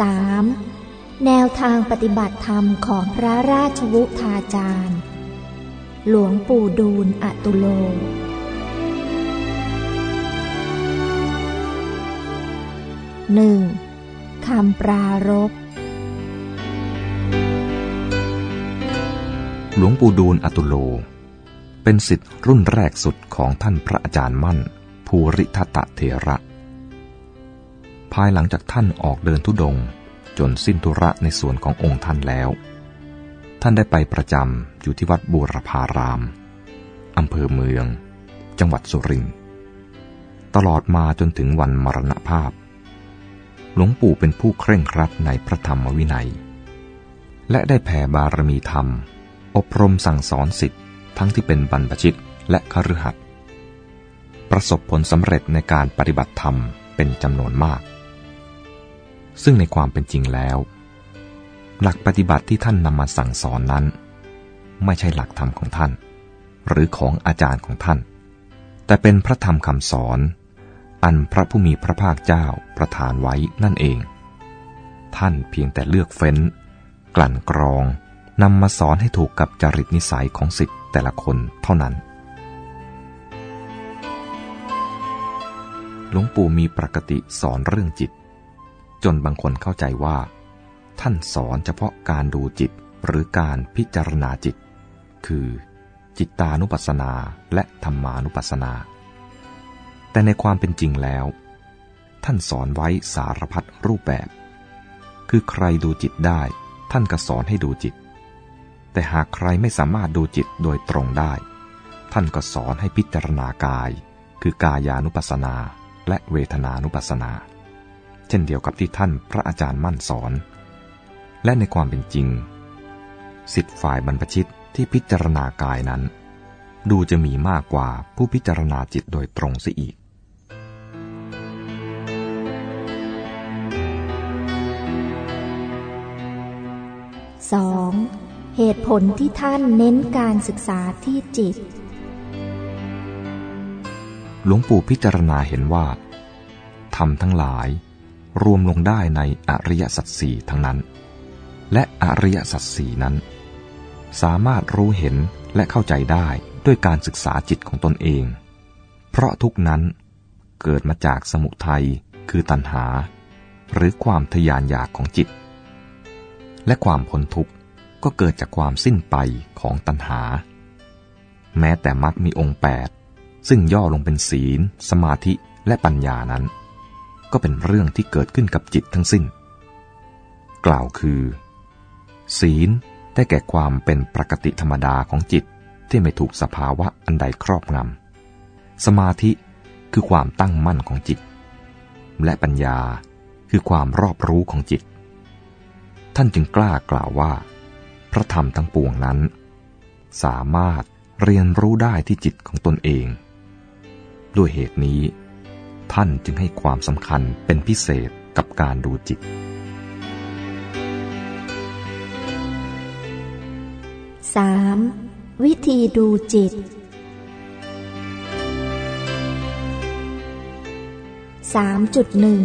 3. แนวทางปฏิบัติธรรมของพระราชวุฒาจารย์ หลวงปู่ดูลอตุโลหนึ่งคำปรารบหลวงปู่ดูลอตุโล เป็นสิทธิ์รุ่นแรกสุดของท่านพระอาจารย์มั่น ภูริทัตเถระ ภายหลังจากท่านออกเดินทุดง จนสิ้นธุระในส่วนขององค์ท่านแล้ว ท่านได้ไปประจำอยู่ที่วัดบูรพารามอำเภอเมือง จังหวัดสุรินทร์ตลอดมาจนถึงวันมรณภาพ หลวงปู่เป็นผู้เคร่งครัดในพระธรรมวินัย และได้แผ่บารมีธรรม อบรมสั่งสอนสิทธิ์ทั้งที่เป็นบรรพชิตและคฤหัสถ์ประสบผลสำเร็จในการปฏิบัติธรรมเป็นจำนวนมาก ซึ่งในความเป็นจริงแล้ว หลักปฏิบัติที่ท่านนำมาสั่งสอนนั้น ไม่ใช่หลักธรรมของท่าน หรือของอาจารย์ของท่าน แต่เป็นพระธรรมคำสอน อันพระผู้มีพระภาคเจ้าประทานไว้นั่นเอง ท่านเพียงแต่เลือกเฟ้น กลั่นกรองนำมาสอนให้ถูกกับจริตนิสัยของสิทธิ์แต่ละคนเท่านั้นหลวงปู่มีปกติสอนเรื่องจิต จนบางคนเข้าใจว่า ท่านสอนเฉพาะการดูจิตหรือการพิจารณาจิต คือ จิตตานุปัสสนาและธรรมานุปัสสนา แต่ในความเป็นจริงแล้ว ท่านสอนไว้สารพัดรูปแบบ คือใครดูจิตได้ ท่านก็สอนให้ดูจิต แต่หากใครไม่สามารถดูจิตโดยตรงได้ ท่านก็สอนให้พิจารณากาย คือกายานุปัสสนาและเวทนานุปัสสนา เช่นเดียวกับที่ท่านพระอาจารย์มั่นสอน และในความเป็นจริง สิทธิฝ่ายบรรพชิตที่พิจารณากายนั้น ดูจะมีมากกว่าผู้พิจารณาจิตโดยตรงเสียอีกสองเหตุผลที่ท่านเน้นการศึกษาที่จิต หลวงปู่พิจารณาเห็นว่าธรรมทั้งหลาย รวมลงได้ในอริยสัจสี่ทั้งนั้น และอริยสัจสี่นั้น สามารถรู้เห็นและเข้าใจได้ด้วยการศึกษาจิตของตนเอง เพราะทุกนั้นเกิดมาจากสมุทัยคือตัณหา หรือความทยานอยากของจิต และความพ้นทุกข์ก็เกิดจากความสิ้นไปของตัณหา แม้แต่มรรคมีองค์แปดซึ่งย่อลงเป็นศีล สมาธิและปัญญานั้น ก็เป็นเรื่องที่เกิดขึ้นกับจิตทั้งสิ้น กล่าวคือ ศีลได้แก่ความเป็นปกติธรรมดาของจิตที่ไม่ถูกสภาวะอันใดครอบงำ สมาธิคือความตั้งมั่นของจิต และปัญญาคือความรอบรู้ของจิต ท่านจึงกล้ากล่าวว่า พระธรรมทั้งปวงนั้น สามารถเรียนรู้ได้ที่จิตของตนเอง ด้วยเหตุนี้ ท่านจึงให้ความสำคัญเป็นพิเศษกับการดูจิต 3. วิธีดูจิต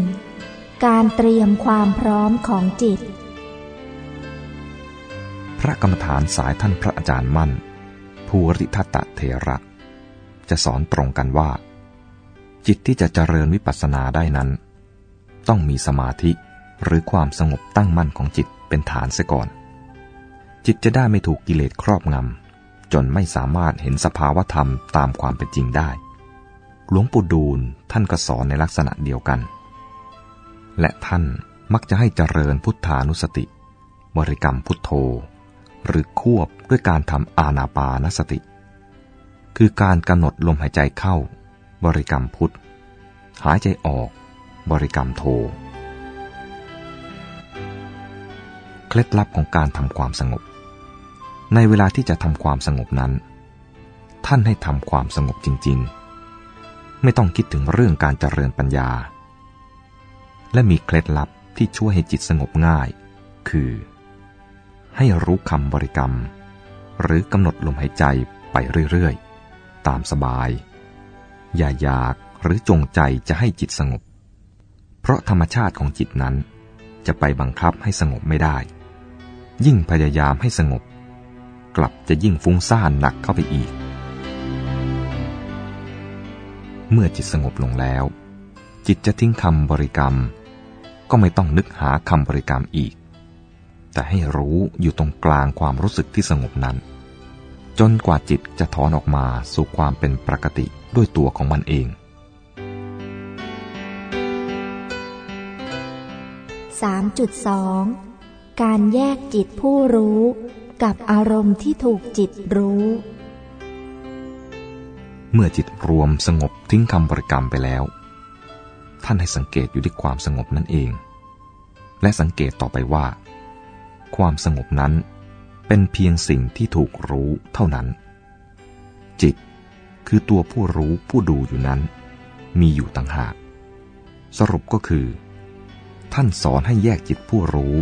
3.1 การเตรียมความพร้อมของจิต พระกรรมฐานสายท่านพระอาจารย์มั่น ภูริทัตเถระ จะสอนตรงกันว่า จิตที่จะเจริญวิปัสสนาได้นั้น ต้องมีสมาธิหรือความสงบตั้งมั่นของจิตเป็นฐานเสียก่อน จิตจะได้ไม่ถูกกิเลสครอบงำ จนไม่สามารถเห็นสภาวธรรมตามความเป็นจริงได้ หลวงปู่ดูลท่านก็สอนในลักษณะเดียวกัน และท่านมักจะให้เจริญพุทธานุสติ บริกรรมพุทโธ หรือควบด้วยการทำอาณาปานสติ คือการกำหนดลมหายใจเข้า บริกรรมพุทธ หายใจออก บริกรรมโท เคล็ดลับของการทำความสงบ ในเวลาที่จะทำความสงบนั้น ท่านให้ทำความสงบจริง ๆ ไม่ต้องคิดถึงเรื่องการเจริญปัญญา และมีเคล็ดลับที่ช่วยให้จิตสงบง่าย คือ ให้รู้คำบริกรรม หรือกำหนดลมหายใจไปเรื่อย ๆ ตามสบาย อย่าอยากหรือจงใจจะให้จิตสงบ เพราะธรรมชาติของจิตนั้น จะไปบังคับให้สงบไม่ได้ ยิ่งพยายามให้สงบ กลับจะยิ่งฟุ้งซ่านหนักเข้าไปอีก เมื่อจิตสงบลงแล้ว จิตจะทิ้งคำบริกรรม ก็ไม่ต้องนึกหาคำบริกรรมอีก แต่ให้รู้อยู่ตรงกลางความรู้สึกที่สงบนั้น จนกว่าจิตจะถอนออกมาสู่ความเป็นปกติด้วยตัวของมันเอง 3.2 การแยกจิตผู้รู้กับอารมณ์ที่ถูกจิตรู้ เมื่อจิตรวมสงบทิ้งคำบริกรรมไปแล้ว ท่านให้สังเกตอยู่ที่ความสงบนั่นเอง และสังเกตต่อไปว่า ความสงบนั้น เป็นเพียงสิ่งที่ถูกรู้เท่านั้น จิตคือตัวผู้รู้ผู้ดูอยู่นั้น มีอยู่ต่างหาก สรุปก็คือ ท่านสอนให้แยกจิตผู้รู้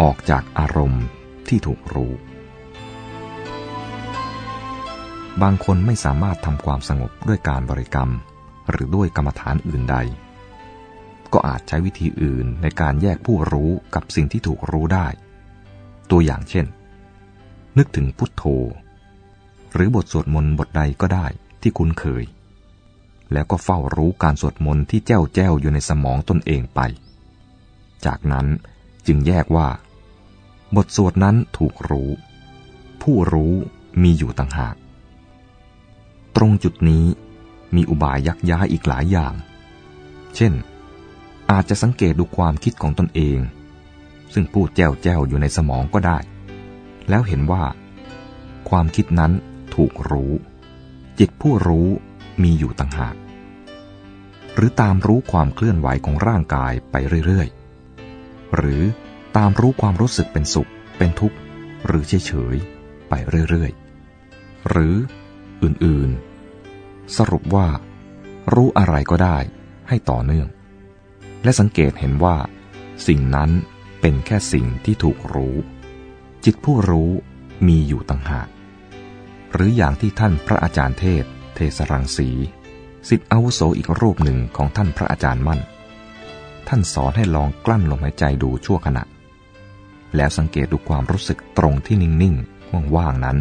ออกจากอารมณ์ที่ถูกรู้ บางคนไม่สามารถทำความสงบด้วยการบริกรรม หรือด้วยกรรมฐานอื่นใด ก็อาจใช้วิธีอื่นในการแยกผู้รู้กับสิ่งที่ถูกรู้ได้ ตัวอย่างเช่น นึกถึงพุทโธ หรือบทสวดมนต์บทใดก็ได้ที่คุ้นเคย แล้วก็เฝ้ารู้การสวดมนต์ที่แจ้วแจ้วอยู่ในสมองตนเองไป จากนั้นจึงแยกว่า บทสวดนั้นถูกรู้ ผู้รู้มีอยู่ต่างหาก ตรงจุดนี้มีอุบายยักย้ายอีกหลายอย่าง เช่น อาจจะสังเกตดูความคิดของตนเอง ซึ่งพูดแจ้วแจ้วอยู่ในสมองก็ได้ แล้วเห็นว่า ความคิดนั้นถูกรู้ จิตผู้รู้มีอยู่ต่างหาก หรือตามรู้ความเคลื่อนไหวของร่างกายไปเรื่อยหรือตามรู้ความรู้สึกเป็นสุข เป็นทุกข์ หรือเฉยเฉยไปเรื่อยๆ หรืออื่นๆ สรุปว่า รู้อะไรก็ได้ให้ต่อเนื่อง และสังเกตเห็นว่า สิ่งนั้นเป็นแค่สิ่งที่ถูกรู้ จิตผู้รู้มีอยู่ต่างหาก หรืออย่างที่ท่านพระอาจารย์เทศ เทสรังสีสิทธิอาวุโสอีกรูปหนึ่งของท่านพระอาจารย์มั่น ท่านสอนให้ลองกลั้นลมหายใจดูชั่วขณะ แล้วสังเกตดูความรู้สึกตรงที่นิ่งๆว่างๆนั้น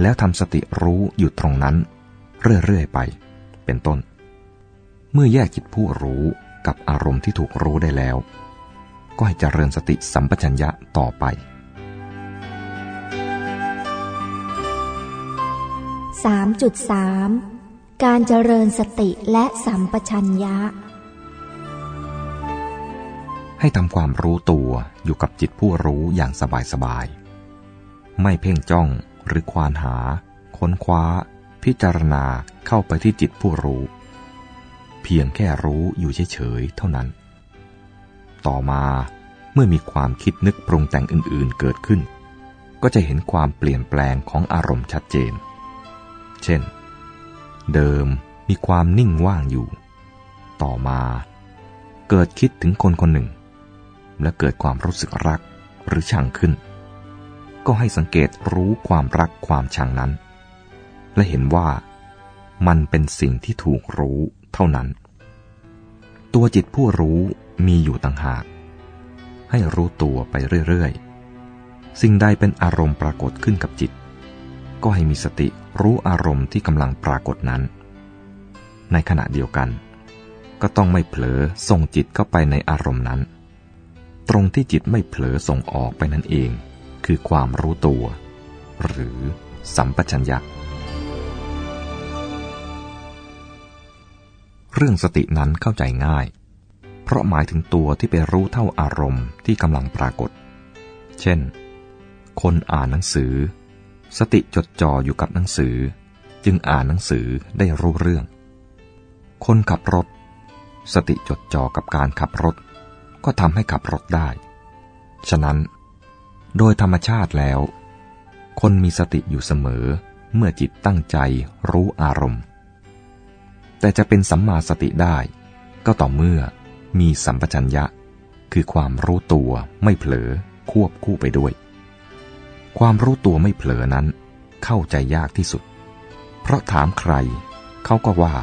แล้วทำสติรู้อยู่ตรงนั้น เรื่อยๆไป เป็นต้น เมื่อแยกจิตผู้รู้กับอารมณ์ที่ถูกรู้ได้แล้ว ก็ให้เจริญสติสัมปชัญญะต่อไป 3.3 การเจริญสติและสัมปชัญญะ ให้ทำความรู้ตัวอยู่กับจิตผู้รู้อย่างสบายๆ ไม่เพ่งจ้องหรือควานหา ค้นคว้า พิจารณาเข้าไปที่จิตผู้รู้ เพียงแค่รู้อยู่เฉยๆ เท่านั้น ต่อมาเมื่อมีความคิดนึกปรุงแต่งอื่นๆเกิดขึ้น ก็จะเห็นความเปลี่ยนแปลงของอารมณ์ชัดเจน เช่น เดิมมีความนิ่งว่างอยู่ ต่อมาเกิดคิดถึงคนคนหนึ่ง และเกิดความรู้สึกรักหรือชังขึ้น ก็ให้สังเกตรู้ความรักความชังนั้น และเห็นว่ามันเป็นสิ่งที่ถูกรู้เท่านั้น ตัวจิตผู้รู้มีอยู่ต่างหาก ให้รู้ตัวไปเรื่อยๆ สิ่งใดเป็นอารมณ์ปรากฏขึ้นกับจิต ก็ให้มีสติ รู้อารมณ์ที่กำลังปรากฏนั้น ในขณะเดียวกัน ก็ต้องไม่เผลอส่งจิตเข้าไปในอารมณ์นั้น ตรงที่จิตไม่เผลอส่งออกไปนั่นเอง คือความรู้ตัว หรือสัมปชัญญะเรื่องสตินั้นเข้าใจง่าย เพราะหมายถึงตัวที่ไปรู้เท่าอารมณ์ที่กำลังปรากฏ เช่น คนอ่านหนังสือ สติจดจ่ออยู่กับหนังสือ จึงอ่านหนังสือได้รู้เรื่อง คนขับรถ สติจดจ่อกับการขับรถ ก็ทำให้ขับรถได้ ฉะนั้น โดยธรรมชาติแล้ว คนมีสติอยู่เสมอเมื่อจิตตั้งใจรู้อารมณ์ แต่จะเป็นสัมมาสติได้ก็ต่อเมื่อมีสัมปชัญญะ คือความรู้ตัวไม่เผลอควบคู่ไปด้วย ความรู้ตัวไม่เผลอนั้น เข้าใจยากที่สุด เพราะถามใคร เขาก็ว่า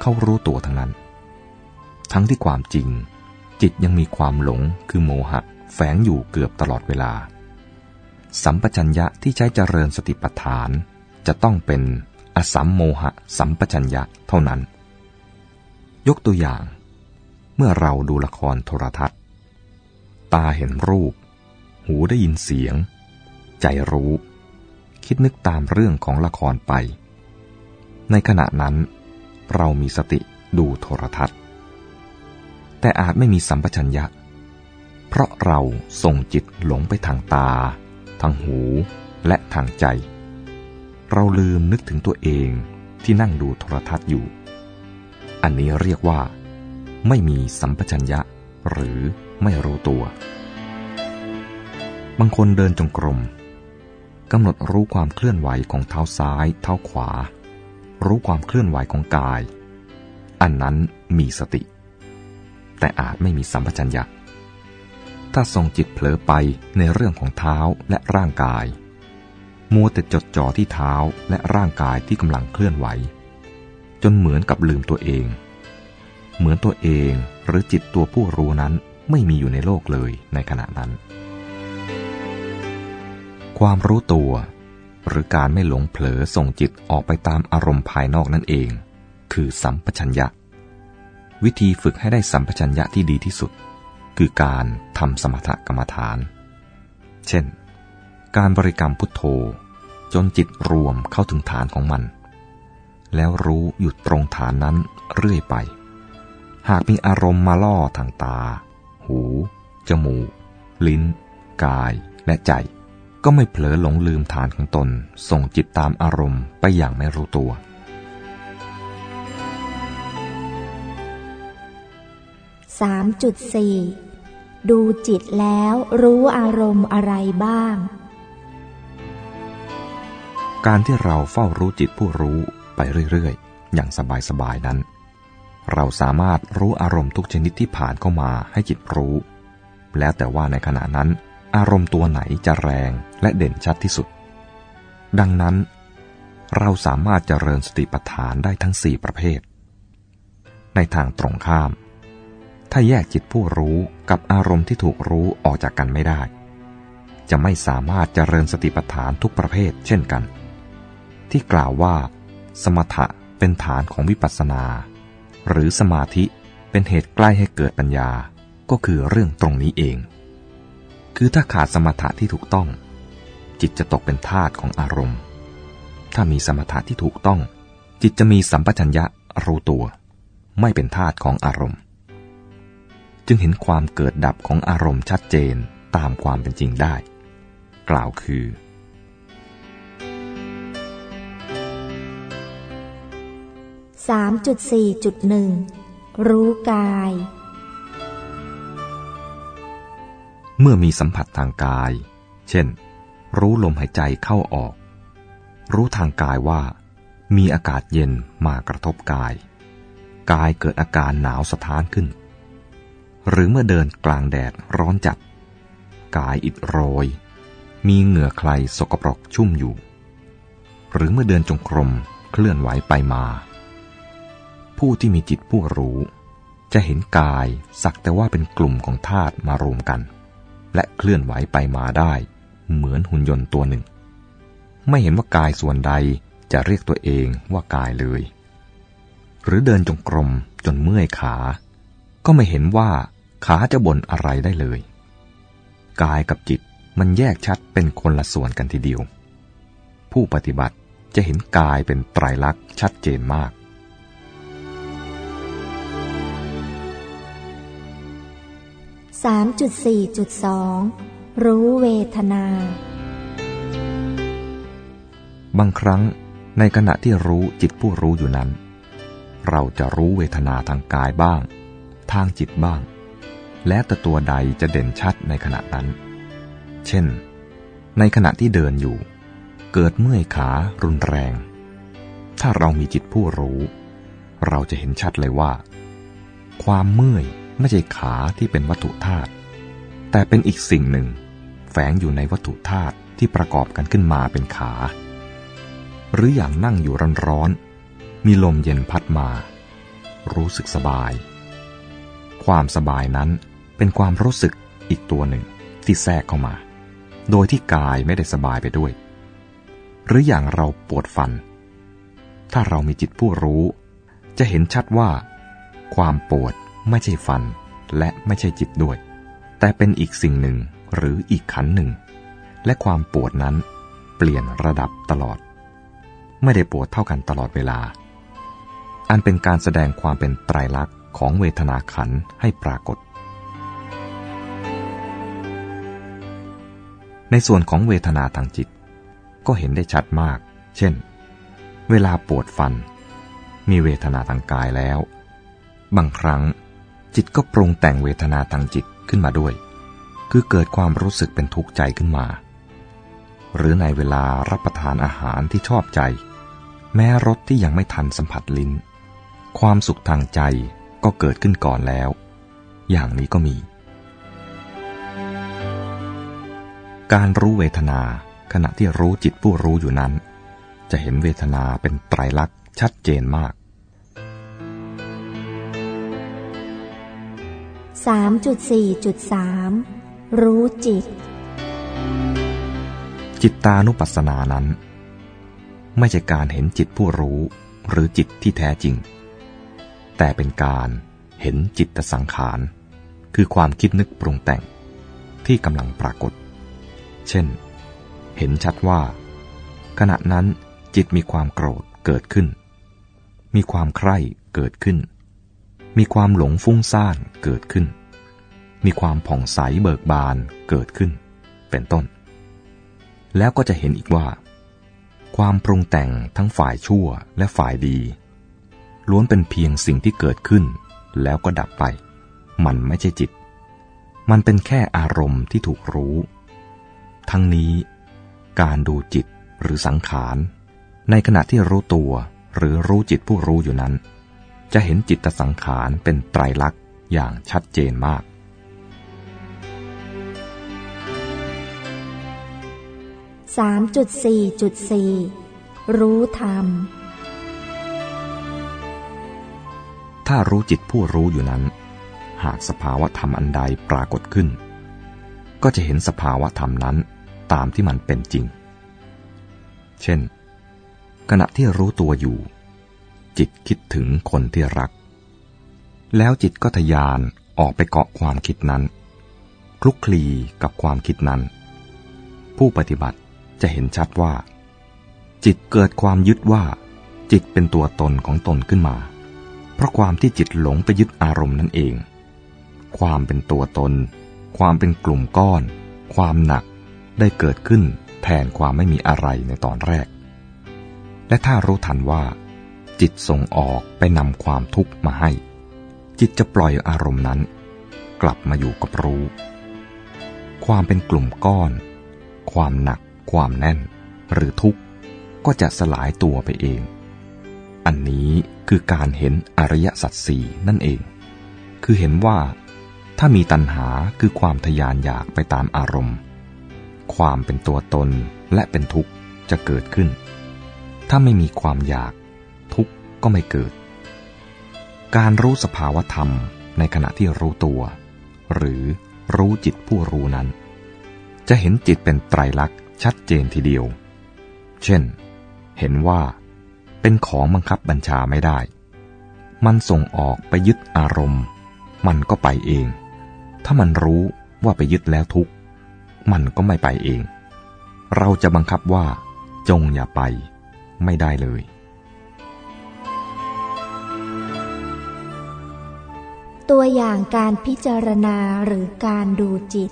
เขารู้ตัวทั้งนั้น ทั้งที่ความจริง จิตยังมีความหลงคือโมหะ แฝงอยู่เกือบตลอดเวลา สัมปชัญญะที่ใช้เจริญสติปัฏฐาน จะต้องเป็นอสัมโมหะ สัมปชัญญะเท่านั้น ยกตัวอย่าง เมื่อเราดูละครโทรทัศน์ ตาเห็นรูป หูได้ยินเสียง ใจรู้ คิดนึกตามเรื่องของละครไป ในขณะนั้น เรามีสติดูโทรทัศน์ แต่อาจไม่มีสัมปชัญญะ เพราะเราส่งจิตหลงไปทางตา ทางหูและทางใจ เราลืมนึกถึงตัวเองที่นั่งดูโทรทัศน์อยู่ อันนี้เรียกว่า ไม่มีสัมปชัญญะหรือไม่รู้ตัว บางคนเดินจงกรม กำหนดรู้ความเคลื่อนไหวของเท้าซ้าย เท้าขวา รู้ความเคลื่อนไหวของกาย อันนั้นมีสติ แต่อาจไม่มีสัมปชัญญะถ้าส่งจิตเผลอไปในเรื่องของเท้าและร่างกาย มัวแต่จดจ่อที่เท้าและร่างกายที่กำลังเคลื่อนไหว จนเหมือนกับลืมตัวเอง เหมือนตัวเองหรือจิตตัวผู้รู้นั้นไม่มีอยู่ในโลกเลยในขณะนั้น ความรู้ตัว หรือการไม่หลงเผลอส่งจิตออกไปตามอารมณ์ภายนอกนั่นเอง คือสัมปชัญญะ วิธีฝึกให้ได้สัมปชัญญะที่ดีที่สุด คือการทำสมถกรรมฐาน เช่น การบริกรรมพุทโธ จนจิตรวมเข้าถึงฐานของมัน แล้วรู้หยุดตรงฐานนั้นเรื่อยไป หากมีอารมณ์มาล่อทางตา หู จมูก ลิ้น กายและใจ ก็ไม่เผลอหลงลืมฐานของตน ส่งจิตตามอารมณ์ไปอย่างไม่รู้ตัว 3.4 ดูจิตแล้วรู้อารมณ์อะไรบ้าง การที่เราเฝ้ารู้จิตผู้รู้ไปเรื่อยๆ อย่างสบายๆ นั้น เราสามารถรู้อารมณ์ทุกชนิดที่ผ่านเข้ามาให้จิตรู้ แล้วแต่ว่าในขณะนั้น อารมณ์ตัวไหนจะแรงและเด่นชัดที่สุด ดังนั้น เราสามารถเจริญสติปัฏฐานได้ทั้งสี่ประเภท ในทางตรงข้าม ถ้าแยกจิตผู้รู้กับอารมณ์ที่ถูกรู้ออกจากกันไม่ได้ จะไม่สามารถเจริญสติปัฏฐานทุกประเภทเช่นกัน ที่กล่าวว่า สมถะเป็นฐานของวิปัสสนา หรือสมาธิเป็นเหตุใกล้ให้เกิดปัญญาก็คือเรื่องตรงนี้เอง คือถ้าขาดสมถะที่ถูกต้อง จิตจะตกเป็นทาสของอารมณ์ ถ้ามีสมถะที่ถูกต้อง จิตจะมีสัมปชัญญะรู้ตัว ไม่เป็นทาสของอารมณ์ จึงเห็นความเกิดดับของอารมณ์ชัดเจนตามความเป็นจริงได้ กล่าวคือ3.4.1 รู้กาย เมื่อมีสัมผัสทางกาย เช่น รู้ลมหายใจเข้าออก รู้ทางกายว่า มีอากาศเย็นมากระทบกาย กายเกิดอาการหนาวสะท้านขึ้น หรือเมื่อเดินกลางแดดร้อนจัด กายอิดโรย มีเหงื่อใครสกปรกชุ่มอยู่ หรือเมื่อเดินจงกรมเคลื่อนไหวไปมา ผู้ที่มีจิตผู้รู้ จะเห็นกายสักแต่ว่าเป็นกลุ่มของธาตุมารวมกัน และเคลื่อนไหวไปมาได้ เหมือนหุ่นยนต์ตัวหนึ่ง ไม่เห็นว่ากายส่วนใดจะเรียกตัวเองว่ากายเลย หรือเดินจงกรมจนเมื่อยขา ก็ไม่เห็นว่าขาจะบ่นอะไรได้เลย กายกับจิตมันแยกชัดเป็นคนละส่วนกันทีเดียว ผู้ปฏิบัติจะเห็นกายเป็นไตรลักษณ์ชัดเจนมาก 3.4.2 รู้เวทนา บางครั้งในขณะที่รู้จิตผู้รู้อยู่นั้น เราจะรู้เวทนาทางกายบ้าง ทางจิตบ้าง และแต่ตัวใดจะเด่นชัดในขณะนั้น เช่น ในขณะที่เดินอยู่ เกิดเมื่อยขารุนแรง ถ้าเรามีจิตผู้รู้ เราจะเห็นชัดเลยว่า ความเมื่อย ไม่ใช่ขาที่เป็นวัตถุธาตุแต่เป็นอีกสิ่งหนึ่ง แฝงอยู่ในวัตถุธาตุที่ประกอบกันขึ้นมาเป็นขา หรืออย่างนั่งอยู่ร้อนๆมีลมเย็นพัดมา รู้สึกสบาย ความสบายนั้นเป็นความรู้สึกอีกตัวหนึ่งที่แทรกเข้ามา โดยที่กายไม่ได้สบายไปด้วย หรืออย่างเราปวดฟัน ถ้าเรามีจิตผู้รู้ จะเห็นชัดว่า ความปวด ไม่ใช่ฟัน และไม่ใช่จิตด้วย แต่เป็นอีกสิ่งหนึ่งหรืออีกขันหนึ่ง และความปวดนั้นเปลี่ยนระดับตลอด ไม่ได้ปวดเท่ากันตลอดเวลา อันเป็นการแสดงความเป็นไตรลักษณ์ของเวทนาขันให้ปรากฏ ในส่วนของเวทนาทางจิต ก็เห็นได้ชัดมาก เช่น เวลาปวดฟัน มีเวทนาทางกายแล้ว บางครั้ง จิตก็ปรุงแต่งเวทนาทางจิตขึ้นมาด้วย คือเกิดความรู้สึกเป็นทุกข์ใจขึ้นมา หรือในเวลารับประทานอาหารที่ชอบใจ แม้รสที่ยังไม่ทันสัมผัสลิ้น ความสุขทางใจก็เกิดขึ้นก่อนแล้ว อย่างนี้ก็มี การรู้เวทนาขณะที่รู้จิตผู้รู้อยู่นั้น จะเห็นเวทนาเป็นไตรลักษณ์ชัดเจนมาก 3.4.3 รู้จิต จิตตานุปัสสนานั้น ไม่ใช่การเห็นจิตผู้รู้หรือจิตที่แท้จริง แต่เป็นการเห็นจิตสังขาร คือความคิดนึกปรุงแต่งที่กำลังปรากฏ เช่น เห็นชัดว่า ขณะนั้นจิตมีความโกรธเกิดขึ้น มีความใคร่เกิดขึ้น มีความหลงฟุ้งซ่านเกิดขึ้น มีความผ่องใสเบิกบานเกิดขึ้น เป็นต้น แล้วก็จะเห็นอีกว่า ความปรุงแต่งทั้งฝ่ายชั่วและฝ่ายดี ล้วนเป็นเพียงสิ่งที่เกิดขึ้น แล้วก็ดับไป มันไม่ใช่จิต มันเป็นแค่อารมณ์ที่ถูกรู้ ทั้งนี้การดูจิตหรือสังขาร ในขณะที่รู้ตัวหรือรู้จิตผู้รู้อยู่นั้น จะเห็นจิตสังขารเป็นไตรลักษณ์อย่างชัดเจนมาก 3.4.4 รู้ธรรม ถ้ารู้จิตผู้รู้อยู่นั้น หากสภาวะธรรมอันใดปรากฏขึ้น ก็จะเห็นสภาวะธรรมนั้นตามที่มันเป็นจริง เช่น ขณะที่รู้ตัวอยู่ จิตคิดถึงคนที่รัก แล้วจิตก็ทยานออกไปเกาะความคิดนั้น คลุกคลีกับความคิดนั้น ผู้ปฏิบัติจะเห็นชัดว่า จิตเกิดความยึดว่า จิตเป็นตัวตนของตนขึ้นมา เพราะความที่จิตหลงไปยึดอารมณ์นั่นเอง ความเป็นตัวตน ความเป็นกลุ่มก้อน ความหนักได้เกิดขึ้นแทนความไม่มีอะไรในตอนแรก และถ้ารู้ทันว่า จิตส่งออกไปนำความทุกข์มาให้ จิตจะปล่อยอารมณ์นั้น กลับมาอยู่กับรู้ ความเป็นกลุ่มก้อน ความหนัก ความแน่น หรือทุกข์ก็จะสลายตัวไปเอง อันนี้คือการเห็นอริยสัจสี่นั่นเอง คือเห็นว่า ถ้ามีตัณหาคือความทยานอยากไปตามอารมณ์ ความเป็นตัวตนและเป็นทุกข์จะเกิดขึ้น ถ้าไม่มีความอยาก ก็ไม่เกิด การรู้สภาวธรรมในขณะที่รู้ตัว หรือรู้จิตผู้รู้นั้น จะเห็นจิตเป็นไตรลักษณ์ชัดเจนทีเดียว เช่น เห็นว่า เป็นของบังคับบัญชาไม่ได้ มันส่งออกไปยึดอารมณ์ มันก็ไปเอง ถ้ามันรู้ว่าไปยึดแล้วทุกข์มันก็ไม่ไปเอง เราจะบังคับว่า จงอย่าไป ไม่ได้เลย ตัวอย่างการพิจารณาหรือการดูจิต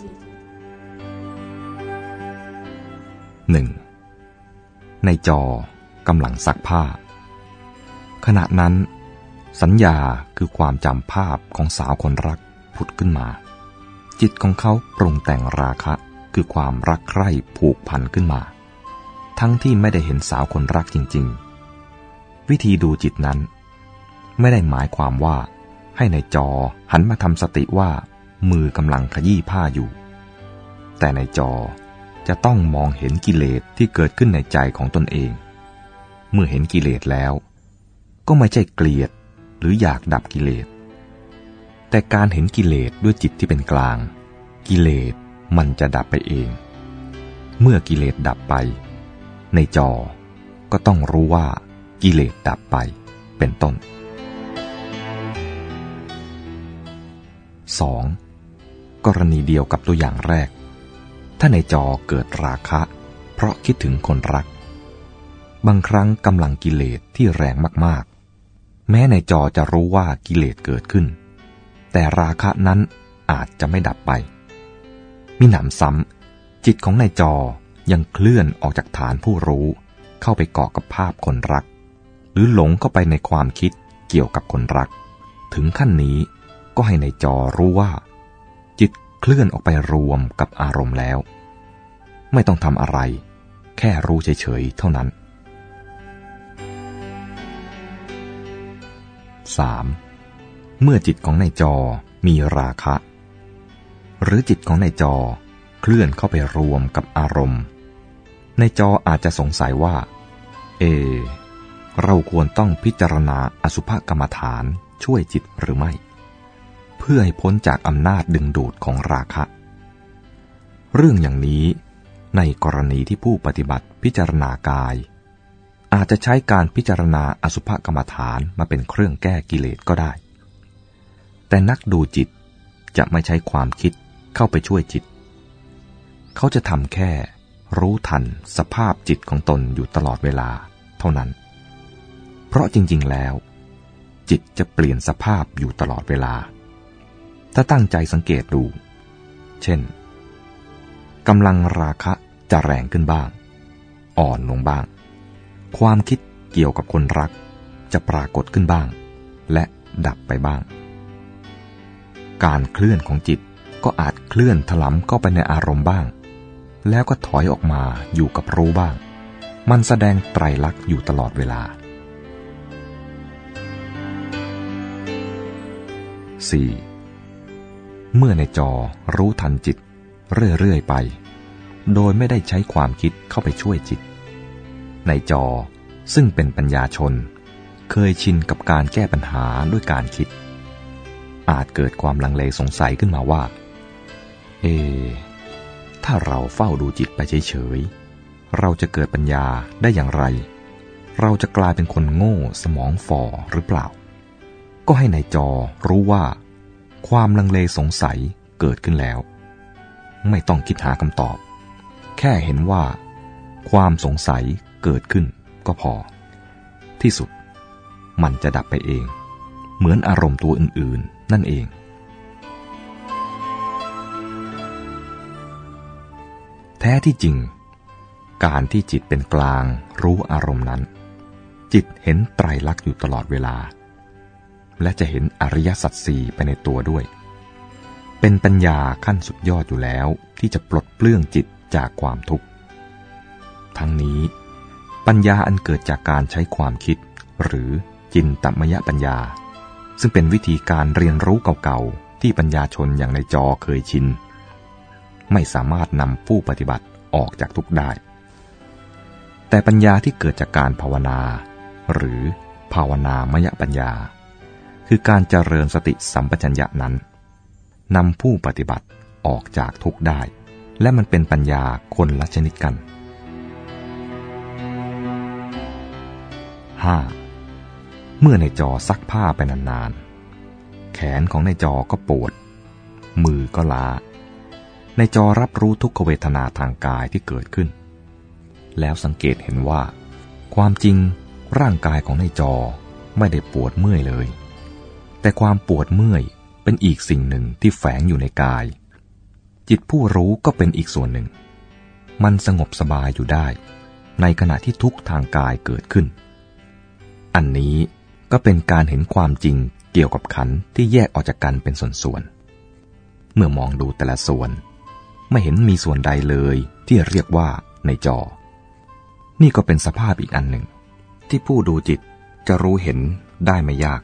หนึ่งในจอกำลังซักผ้า ขณะนั้น สัญญาคือความจำภาพของสาวคนรักผุดขึ้นมา จิตของเขาปรุงแต่งราคะคือความรักใคร่ผูกพันขึ้นมา ทั้งที่ไม่ได้เห็นสาวคนรักจริง ๆ วิธีดูจิตนั้น ไม่ได้หมายความว่า ให้ในจอหันมาทำสติว่ามือกำลังขยี้ผ้าอยู่ แต่ในจอจะต้องมองเห็นกิเลสที่เกิดขึ้นในใจของตนเอง เมื่อเห็นกิเลสแล้ว ก็ไม่ใช่เกลียดหรืออยากดับกิเลส แต่การเห็นกิเลสด้วยจิตที่เป็นกลาง กิเลสมันจะดับไปเอง เมื่อกิเลสดับไป ในจอก็ต้องรู้ว่ากิเลสดับไปเป็นต้น 2. กรณีเดียวกับตัวอย่างแรก ถ้าในจอเกิดราคะ เพราะคิดถึงคนรัก บางครั้งกำลังกิเลสที่แรงมากๆ แม้ในจอจะรู้ว่ากิเลสเกิดขึ้น แต่ราคะนั้นอาจจะไม่ดับไป มิหนำซ้ำจิตของในจอยังเคลื่อนออกจากฐานผู้รู้ เข้าไปเกาะกับภาพคนรัก หรือหลงเข้าไปในความคิดเกี่ยวกับคนรัก ถึงขั้นนี้ ก็ให้ในจอรู้ว่า จิตเคลื่อนออกไปรวมกับอารมณ์แล้ว ไม่ต้องทำอะไร แค่รู้เฉยๆเท่านั้น 3. เมื่อจิตของในจอมีราคะ หรือจิตของในจอเคลื่อนเข้าไปรวมกับอารมณ์ ในจออาจจะสงสัยว่า เอ เราควรต้องพิจารณาอสุภกรรมฐานช่วยจิตหรือไม่ พื่อให้พ้นจากอำนาจดึงดูดของราคะ เรื่องอย่างนี้ในกรณีที่ผู้ปฏิบัติพิจารณากาย อาจจะใช้การพิจารณาอสุภกรรมฐานมาเป็นเครื่องแก้กิเลสก็ได้ แต่นักดูจิตจะไม่ใช้ความคิดเข้าไปช่วยจิต เขาจะทำแค่รู้ทันสภาพจิตของตนอยู่ตลอดเวลาเท่านั้น เพราะจริงๆแล้ว จิตจะเปลี่ยนสภาพอยู่ตลอดเวลา ถ้าตั้งใจสังเกตดู เช่นกำลังราคะจะแรงขึ้นบ้าง อ่อนลงบ้าง ความคิดเกี่ยวกับคนรักจะปรากฏขึ้นบ้าง และดับไปบ้าง การเคลื่อนของจิตก็อาจเคลื่อนถลำเข้าไปในอารมณ์บ้าง แล้วก็ถอยออกมาอยู่กับรู้บ้าง มันแสดงไตรลักษณ์อยู่ตลอดเวลา 4. เมื่อในจอรู้ทันจิต เรื่อยๆไป โดยไม่ได้ใช้ความคิดเข้าไปช่วยจิต ในจอซึ่งเป็นปัญญาชน เคยชินกับการแก้ปัญหาด้วยการคิด อาจเกิดความลังเลสงสัยขึ้นมาว่า เอ ถ้าเราเฝ้าดูจิตไปเฉยๆ เราจะเกิดปัญญาได้อย่างไร เราจะกลายเป็นคนโง่สมองฝ่อหรือเปล่า ก็ให้ในจอรู้ว่า ความลังเลสงสัยเกิดขึ้นแล้ว ไม่ต้องคิดหาคำตอบ แค่เห็นว่า ความสงสัยเกิดขึ้นก็พอ ที่สุด มันจะดับไปเอง เหมือนอารมณ์ตัวอื่น ๆ นั่นเอง แท้ที่จริง การที่จิตเป็นกลางรู้อารมณ์นั้น จิตเห็นไตรลักษณ์อยู่ตลอดเวลา และจะเห็นอริยสัจสี่ไปในตัวด้วย เป็นปัญญาขั้นสุดยอดอยู่แล้วที่จะปลดเปลื้องจิตจากความทุกข์ ทั้งนี้ ปัญญาอันเกิดจากการใช้ความคิด หรือจินตมยปัญญา ซึ่งเป็นวิธีการเรียนรู้เก่าๆ ที่ปัญญาชนอย่างในจอเคยชิน ไม่สามารถนำผู้ปฏิบัติออกจากทุกข์ได้ แต่ปัญญาที่เกิดจากการภาวนา หรือภาวนามยปัญญา คือการเจริญสติสัมปชัญญะนั้นนำผู้ปฏิบัติออกจากทุกข์ได้ และมันเป็นปัญญาคนละชนิดกัน 5. เมื่อในจอซักผ้าไปนานๆ แขนของในจอก็ปวด มือก็ล้า ในจอรับรู้ทุกขเวทนาทางกายที่เกิดขึ้น แล้วสังเกตเห็นว่า ความจริงร่างกายของในจอไม่ได้ปวดเมื่อยเลย แต่ความปวดเมื่อยเป็นอีกสิ่งหนึ่งที่แฝงอยู่ในกาย จิตผู้รู้ก็เป็นอีกส่วนหนึ่ง มันสงบสบายอยู่ได้ ในขณะที่ทุกทางกายเกิดขึ้น อันนี้ก็เป็นการเห็นความจริงเกี่ยวกับขันที่แยกออกจากกันเป็นส่วนๆ เมื่อมองดูแต่ละส่วน ไม่เห็นมีส่วนใดเลยที่เรียกว่าในจอ นี่ก็เป็นสภาพอีกอันหนึ่ง ที่ผู้ดูจิตจะรู้เห็นได้ไม่ยาก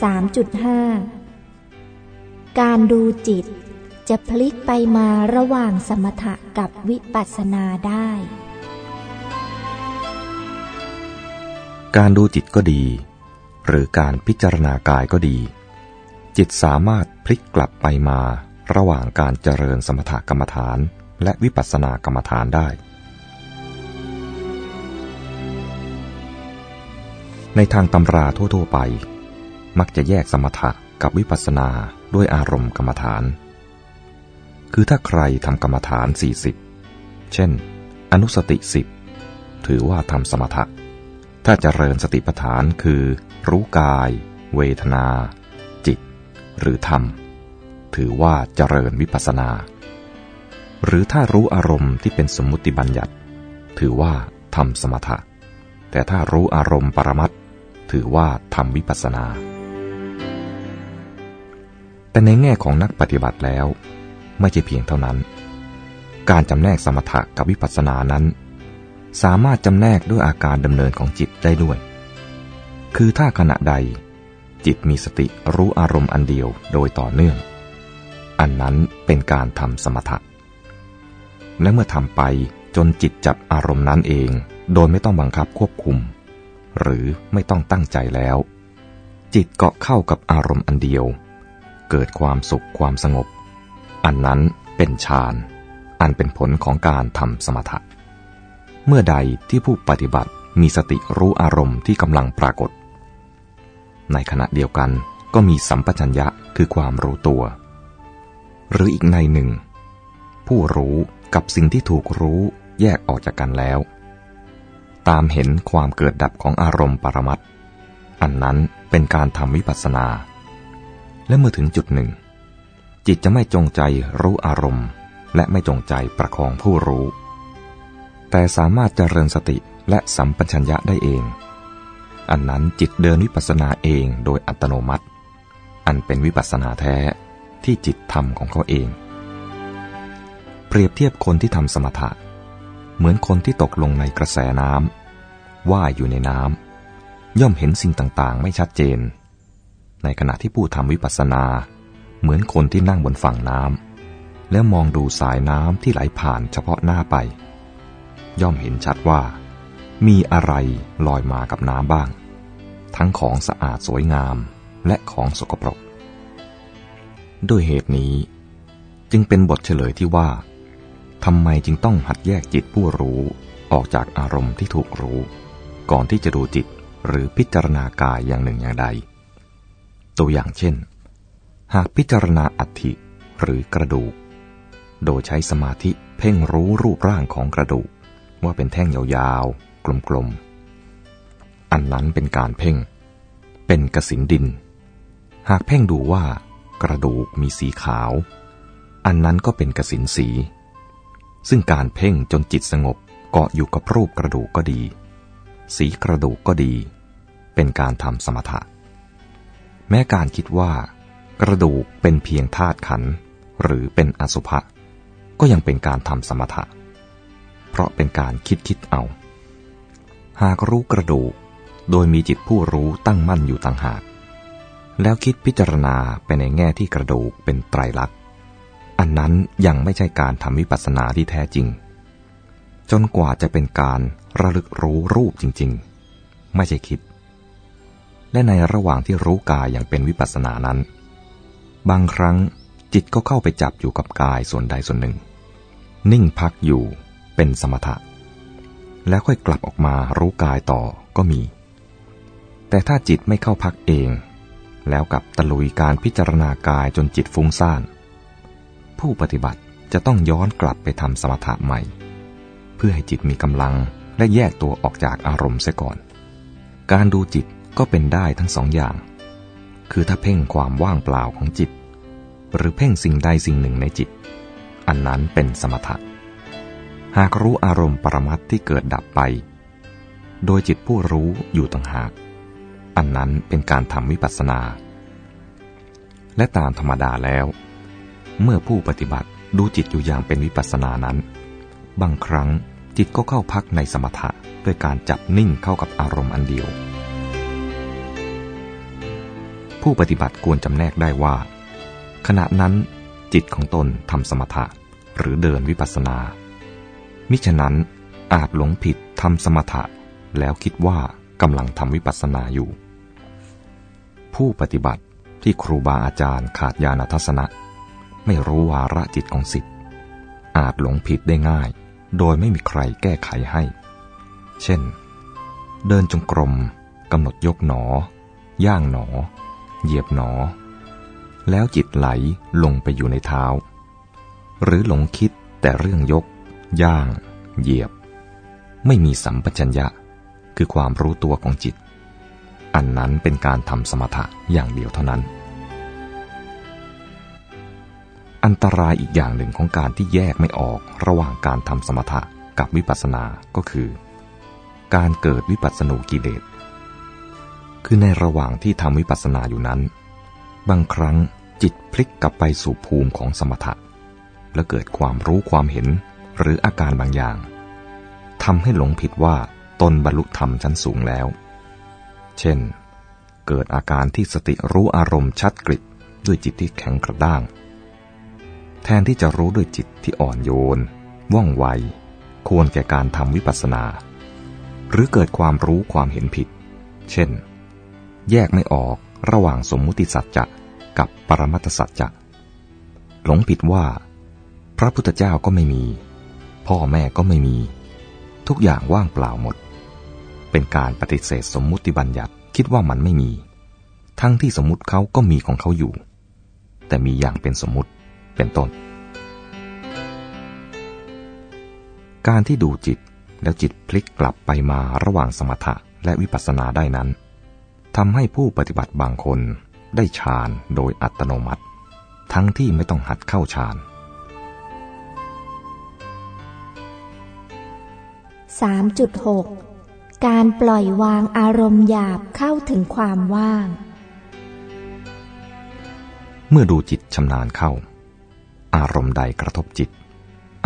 3.5 การดูจิตจะพลิกไปมาระหว่างสมถะกับวิปัสสนาได้ การดูจิตก็ดี หรือการพิจารณากายก็ดี จิตสามารถพลิกกลับไปมาระหว่างการเจริญสมถกรรมฐาน และวิปัสสนากรรมฐานได้ ในทางตำราทั่วๆไป มักจะแยกสมถะกับวิปัสสนาด้วยอารมณ์กรรมฐาน คือถ้าใครทำกรรมฐาน 40 เช่น อนุสติสิบถือว่าทำสมถะ ถ้าเจริญสติปัฏฐานคือ รู้กาย เวทนา จิต หรือธรรม ถือว่าเจริญวิปัสสนา หรือถ้ารู้อารมณ์ที่เป็นสมมุติบัญญัติ ถือว่าทำสมถะ แต่ถ้ารู้อารมณ์ปรมัตถือว่าทำวิปัสสนา แต่ในแง่ของนักปฏิบัติแล้ว ไม่ใช่เพียงเท่านั้น การจำแนกสมถะกับวิปัสสนานั้น สามารถจำแนกด้วยอาการดำเนินของจิตได้ด้วย คือถ้าขณะใด จิตมีสติรู้อารมณ์อันเดียวโดยต่อเนื่อง อันนั้นเป็นการทำสมถะ และเมื่อทำไปจนจิตจับอารมณ์นั้นเอง โดยไม่ต้องบังคับควบคุม หรือไม่ต้องตั้งใจแล้ว จิตเกาะเข้ากับอารมณ์อันเดียว เกิดความสุขความสงบ อันนั้นเป็นฌาน อันเป็นผลของการทำสมถะ เมื่อใดที่ผู้ปฏิบัติมีสติรู้อารมณ์ที่กำลังปรากฏ ในขณะเดียวกันก็มีสัมปชัญญะคือความรู้ตัว หรืออีกในหนึ่ง ผู้รู้กับสิ่งที่ถูกรู้แยกออกจากกันแล้ว ตามเห็นความเกิดดับของอารมณ์ปรมัตอันนั้นเป็นการทำวิปัสสนา และเมื่อถึงจุดหนึ่ง จิตจะไม่จงใจรู้อารมณ์ และไม่จงใจประคองผู้รู้ แต่สามารถเจริญสติและสัมปชัญญะได้เอง อันนั้นจิตเดินวิปัสสนาเองโดยอัตโนมัติ อันเป็นวิปัสสนาแท้ที่จิตทำของเขาเอง เปรียบเทียบคนที่ทำสมถะ เหมือนคนที่ตกลงในกระแสน้ำว่ายอยู่ในน้ำย่อมเห็นสิ่งต่างๆ ไม่ชัดเจน ในขณะที่ผู้ทำวิปัสสนา เหมือนคนที่นั่งบนฝั่งน้ำแล้วมองดูสายน้ำที่ไหลผ่านเฉพาะหน้าไป ย่อมเห็นชัดว่า มีอะไรลอยมากับน้ำบ้าง ทั้งของสะอาดสวยงามและของสกปรก ด้วยเหตุนี้ จึงเป็นบทเฉลยที่ว่าทำไมจึงต้องหัดแยกจิตผู้รู้ออกจากอารมณ์ที่ถูกรู้ ก่อนที่จะดูจิตหรือพิจารณากายอย่างหนึ่งอย่างใด ตัวอย่างเช่น หากพิจารณาอัฐิหรือกระดูก โดยใช้สมาธิเพ่งรู้รูปร่างของกระดูก ว่าเป็นแท่งยาวๆ กลมๆ อันนั้นเป็นการเพ่ง เป็นกระสินดิน หากเพ่งดูว่ากระดูกมีสีขาว อันนั้นก็เป็นกระสินสี ซึ่งการเพ่งจนจิตสงบเกาะอยู่กับรูปกระดูกก็ดี สีกระดูกก็ดี เป็นการทำสมถะ แม้การคิดว่า กระดูกเป็นเพียงธาตุขัน หรือเป็นอสุภะก็ยังเป็นการทำสมถะ เพราะเป็นการคิดคิดเอา หากรู้กระดูกโดยมีจิตผู้รู้ตั้งมั่นอยู่ต่างหาก แล้วคิดพิจารณาไปในแง่ที่กระดูกเป็นไตรลักษณ์ อันนั้นยังไม่ใช่การทำวิปัสสนาที่แท้จริง จนกว่าจะเป็นการระลึกรู้รูปจริง ๆ ไม่ใช่คิด และในระหว่างที่รู้กายอย่างเป็นวิปัสสนานั้น บางครั้งจิตก็เข้าไปจับอยู่กับกายส่วนใดส่วนหนึ่ง นิ่งพักอยู่เป็นสมถะ แล้วค่อยกลับออกมารู้กายต่อก็มี แต่ถ้าจิตไม่เข้าพักเอง แล้วกับตะลุยการพิจารณากายจนจิตฟุ้งซ่าน ผู้ปฏิบัติจะต้องย้อนกลับไปทำสมถะใหม่ เพื่อให้จิตมีกำลังและแยกตัวออกจากอารมณ์เสียก่อน การดูจิต ก็เป็นได้ทั้งสองอย่าง คือถ้าเพ่งความว่างเปล่าของจิต หรือเพ่งสิ่งใดสิ่งหนึ่งในจิต อันนั้นเป็นสมถะ หากรู้อารมณ์ปรมัตที่เกิดดับไป โดยจิตผู้รู้อยู่ต่างหาก อันนั้นเป็นการทำวิปัสสนา และตามธรรมดาแล้ว เมื่อผู้ปฏิบัติดูจิตอยู่อย่างเป็นวิปัสสนานั้น บางครั้งจิตก็เข้าพักในสมถะด้วยการจับนิ่งเข้ากับอารมณ์อันเดียว ผู้ปฏิบัติควรจำแนกได้ว่า ขณะนั้นจิตของตนทำสมถะหรือเดินวิปัสสนา มิฉะนั้นอาจหลงผิดทำสมถะแล้วคิดว่ากำลังทำวิปัสสนาอยู่ ผู้ปฏิบัติที่ครูบาอาจารย์ขาดญาณทัศนะ ไม่รู้วาระจิตของสิทธิ์อาจหลงผิดได้ง่าย โดยไม่มีใครแก้ไขให้ เช่น เดินจงกรมกำหนดยกหนอ ย่างหนอ เหยียบหนอ แล้วจิตไหลลงไปอยู่ในเท้า หรือหลงคิดแต่เรื่องยก ย่าง เหยียบ ไม่มีสัมปชัญญะ คือความรู้ตัวของจิต อันนั้นเป็นการทำสมถะอย่างเดียวเท่านั้น อันตรายอีกอย่างหนึ่งของการที่แยกไม่ออกระหว่างการทำสมถะกับวิปัสสนาก็คือ การเกิดวิปัสสนูกิเลส คือในระหว่างที่ทำวิปัสสนาอยู่นั้น บางครั้งจิตพลิกกลับไปสู่ภูมิของสมถะ และเกิดความรู้ความเห็นหรืออาการบางอย่างทำให้หลงผิดว่าตนบรรลุธรรมชั้นสูงแล้ว เช่น เกิดอาการที่สติรู้อารมณ์ชัดกริบด้วยจิตที่แข็งกระด้าง แทนที่จะรู้ด้วยจิตที่อ่อนโยน ว่องไว ควรแก่การทำวิปัสสนา หรือเกิดความรู้ความเห็นผิด เช่น แยกไม่ออกระหว่างสมมุติสัจจะกับปรมัตสัจจะหลงผิดว่า พระพุทธเจ้าก็ไม่มี พ่อแม่ก็ไม่มี ทุกอย่างว่างเปล่าหมด เป็นการปฏิเสธสมมุติบัญญัติคิดว่ามันไม่มี ทั้งที่สมมุติเขาก็มีของเขาอยู่ แต่มีอย่างเป็นสมมุติเป็นต้น การที่ดูจิตแล้วจิตพลิกกลับไปมาระหว่างสมถะและวิปัสสนาได้นั้น ทำให้ผู้ปฏิบัติบางคนได้ฌานโดยอัตโนมัติ ทั้งที่ไม่ต้องหัดเข้าฌาน 3.6 การปล่อยวางอารมณ์หยาบเข้าถึงความว่าง เมื่อดูจิตชำนาญเข้า อารมณ์ใดกระทบจิต